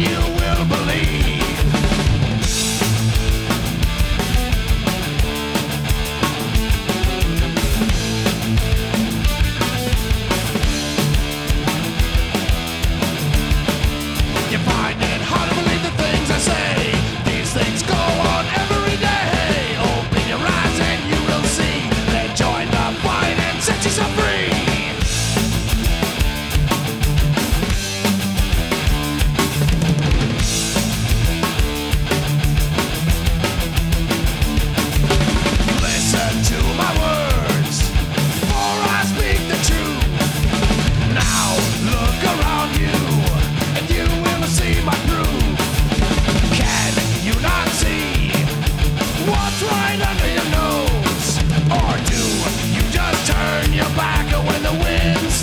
you.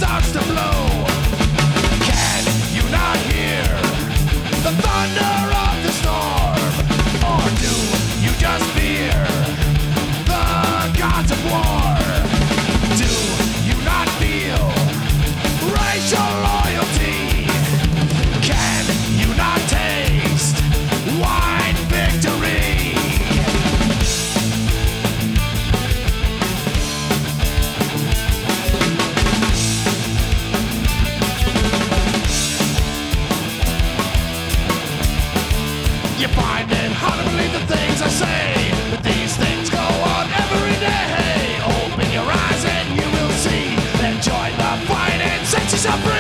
starts to You find it hard to believe the things I say, but these things go on every day. Open your eyes and you will see. Then join the fight and set yourself free.